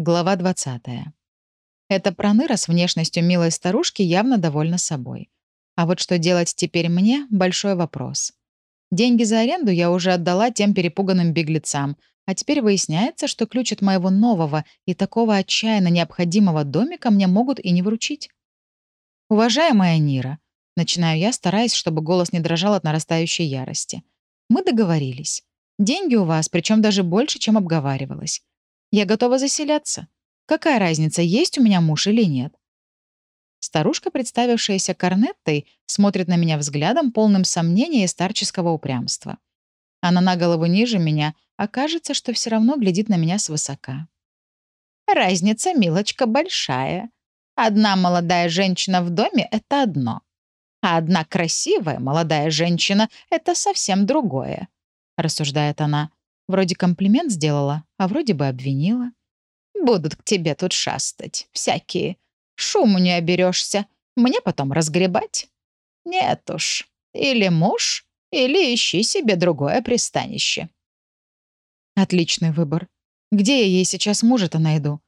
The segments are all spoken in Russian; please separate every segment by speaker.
Speaker 1: Глава 20. Эта проныра с внешностью милой старушки явно довольна собой. А вот что делать теперь мне — большой вопрос. Деньги за аренду я уже отдала тем перепуганным беглецам, а теперь выясняется, что ключ от моего нового и такого отчаянно необходимого домика мне могут и не вручить. «Уважаемая Нира», — начинаю я, стараясь, чтобы голос не дрожал от нарастающей ярости, — «мы договорились. Деньги у вас, причем даже больше, чем обговаривалось. Я готова заселяться. Какая разница, есть у меня муж или нет? Старушка, представившаяся Корнеттой, смотрит на меня взглядом, полным сомнения и старческого упрямства. Она на голову ниже меня, а кажется, что все равно глядит на меня свысока.
Speaker 2: Разница, милочка, большая. Одна молодая женщина в доме — это одно. А одна красивая молодая женщина — это совсем другое, — рассуждает она. Вроде комплимент сделала, а вроде бы обвинила. Будут к тебе тут шастать, всякие. Шуму не оберешься. Мне потом разгребать. Нет уж. Или муж, или ищи себе другое пристанище.
Speaker 1: Отличный выбор. Где я ей сейчас мужа-то найду?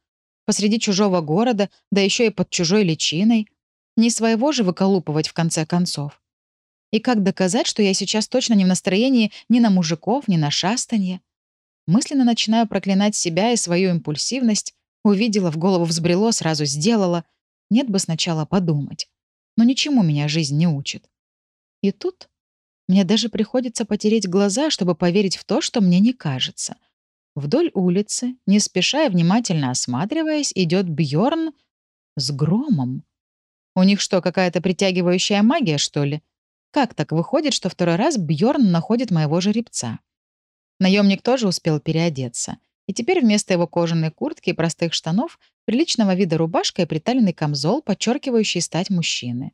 Speaker 1: Посреди чужого города, да еще и под чужой личиной. Не своего же выколупывать в конце концов. И как доказать, что я сейчас точно не в настроении ни на мужиков, ни на шастанье? Мысленно начинаю проклинать себя и свою импульсивность. Увидела, в голову взбрело, сразу сделала. Нет бы сначала подумать. Но ничему меня жизнь не учит. И тут мне даже приходится потереть глаза, чтобы поверить в то, что мне не кажется. Вдоль улицы, не спеша и внимательно осматриваясь, идет Бьорн с громом. У них что, какая-то притягивающая магия, что ли? Как так выходит, что второй раз Бьорн находит моего жеребца? Наемник тоже успел переодеться. И теперь вместо его кожаной куртки и простых штанов приличного вида рубашка и приталенный камзол, подчеркивающий стать мужчины.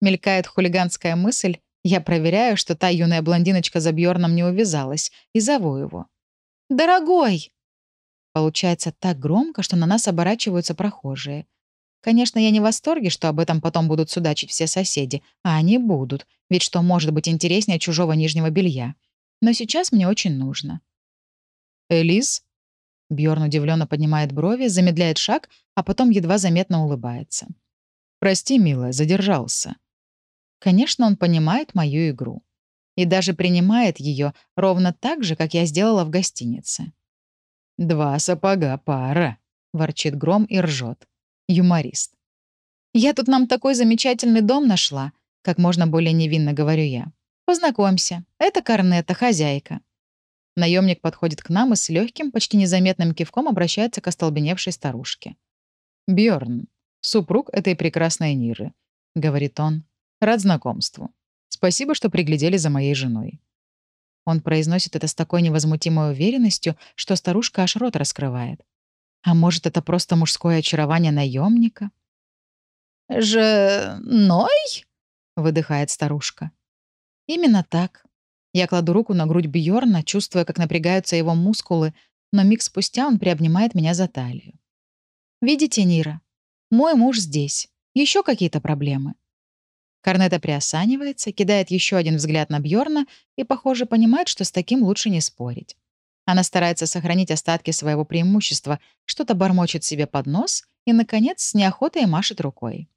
Speaker 1: Мелькает хулиганская мысль, я проверяю, что та юная блондиночка за Бьорном не увязалась, и зову его. «Дорогой!» Получается так громко, что на нас оборачиваются прохожие. Конечно, я не в восторге, что об этом потом будут судачить все соседи, а они будут, ведь что может быть интереснее чужого нижнего белья? Но сейчас мне очень нужно. «Элис?» Бьорн удивленно поднимает брови, замедляет шаг, а потом едва заметно улыбается. «Прости, милая, задержался». Конечно, он понимает мою игру. И даже принимает ее ровно так же, как я сделала в гостинице. «Два сапога пара», — ворчит Гром и ржет. Юморист. «Я тут нам такой замечательный дом нашла», — как можно более невинно говорю я. Познакомься, это Корнета, хозяйка». Наемник подходит к нам и с легким, почти незаметным кивком обращается к остолбеневшей старушке. Бьорн, супруг этой прекрасной Ниры», — говорит он. «Рад знакомству. Спасибо, что приглядели за моей женой». Он произносит это с такой невозмутимой уверенностью, что старушка аж рот раскрывает. А может, это просто мужское очарование наемника?
Speaker 2: «Женой?» — выдыхает старушка.
Speaker 1: Именно так. Я кладу руку на грудь Бьорна, чувствуя, как напрягаются его мускулы, но миг спустя он приобнимает меня за талию. «Видите, Нира, мой муж здесь. Еще какие-то проблемы?» Корнета приосанивается, кидает еще один взгляд на Бьорна и, похоже, понимает, что с таким лучше не спорить. Она старается сохранить остатки своего преимущества, что-то бормочет себе под нос и, наконец, с неохотой машет рукой.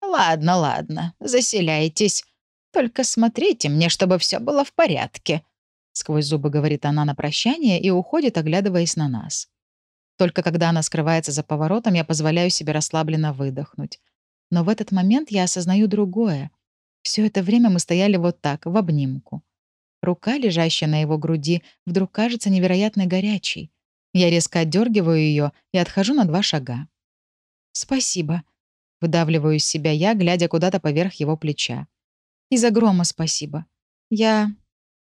Speaker 2: «Ладно, ладно, заселяйтесь. Только смотрите мне, чтобы все было в порядке», — сквозь зубы говорит она на прощание и уходит, оглядываясь на нас.
Speaker 1: Только когда она скрывается за поворотом, я позволяю себе расслабленно выдохнуть. Но в этот момент я осознаю другое. Все это время мы стояли вот так, в обнимку. Рука, лежащая на его груди, вдруг кажется невероятно горячей. Я резко отдергиваю ее и отхожу на два шага. «Спасибо», — выдавливаю из себя я, глядя куда-то поверх его плеча. Из-за грома спасибо. Я...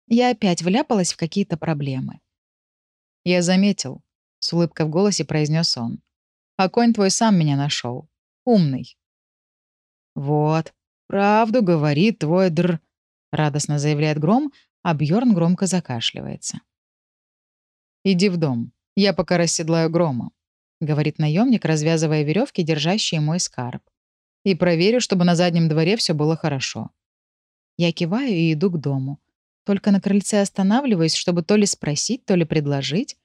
Speaker 1: Я опять вляпалась в какие-то проблемы.
Speaker 3: «Я заметил», — с улыбкой в голосе произнес он. «А конь твой сам меня нашел. Умный».
Speaker 1: «Вот, правду говорит твой др...» — радостно заявляет Гром, а Бьорн громко закашливается.
Speaker 3: «Иди в дом. Я пока расседлаю Грома», — говорит наемник, развязывая веревки, держащие мой скарб. «И проверю, чтобы на заднем дворе все было хорошо.
Speaker 1: Я киваю и иду к дому. Только на крыльце останавливаюсь, чтобы то ли спросить, то ли предложить.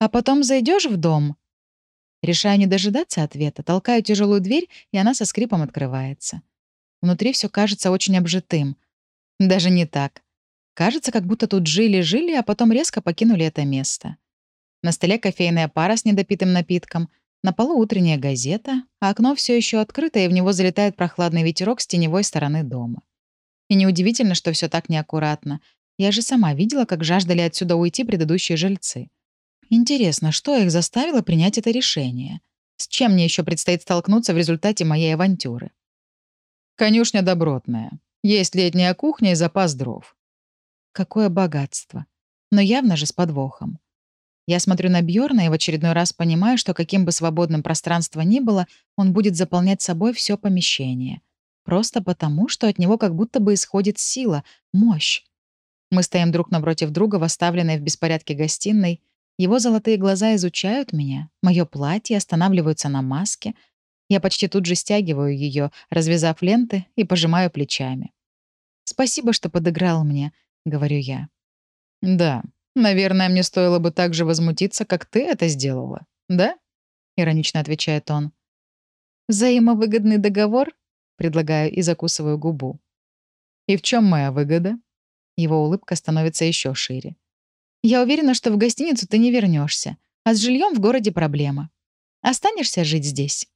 Speaker 1: «А потом зайдешь в дом?» Решаю не дожидаться ответа, толкаю тяжелую дверь, и она со скрипом открывается. Внутри все кажется очень обжитым. Даже не так. Кажется, как будто тут жили-жили, а потом резко покинули это место. На столе кофейная пара с недопитым напитком, на полу утренняя газета, а окно все еще открыто, и в него залетает прохладный ветерок с теневой стороны дома. И неудивительно, что все так неаккуратно. Я же сама видела, как жаждали отсюда уйти предыдущие жильцы. Интересно, что их заставило принять это решение? С чем мне еще предстоит столкнуться в результате моей авантюры?
Speaker 3: Конюшня добротная. Есть летняя кухня и запас дров.
Speaker 1: Какое богатство. Но явно же с подвохом. Я смотрю на Бьорна и в очередной раз понимаю, что каким бы свободным пространство ни было, он будет заполнять собой все помещение. Просто потому, что от него как будто бы исходит сила, мощь. Мы стоим друг напротив друга в в беспорядке гостиной. Его золотые глаза изучают меня, мое платье останавливаются на маске. Я почти тут же стягиваю ее, развязав ленты, и пожимаю плечами. «Спасибо, что подыграл мне», — говорю я.
Speaker 3: «Да, Наверное, мне стоило бы так же возмутиться, как ты это сделала, да? Иронично отвечает он.
Speaker 1: Взаимовыгодный договор? Предлагаю и закусываю губу.
Speaker 3: И в чем моя выгода?
Speaker 1: Его улыбка становится еще шире. Я уверена, что в гостиницу ты не вернешься, а с жильем в городе проблема. Останешься жить здесь?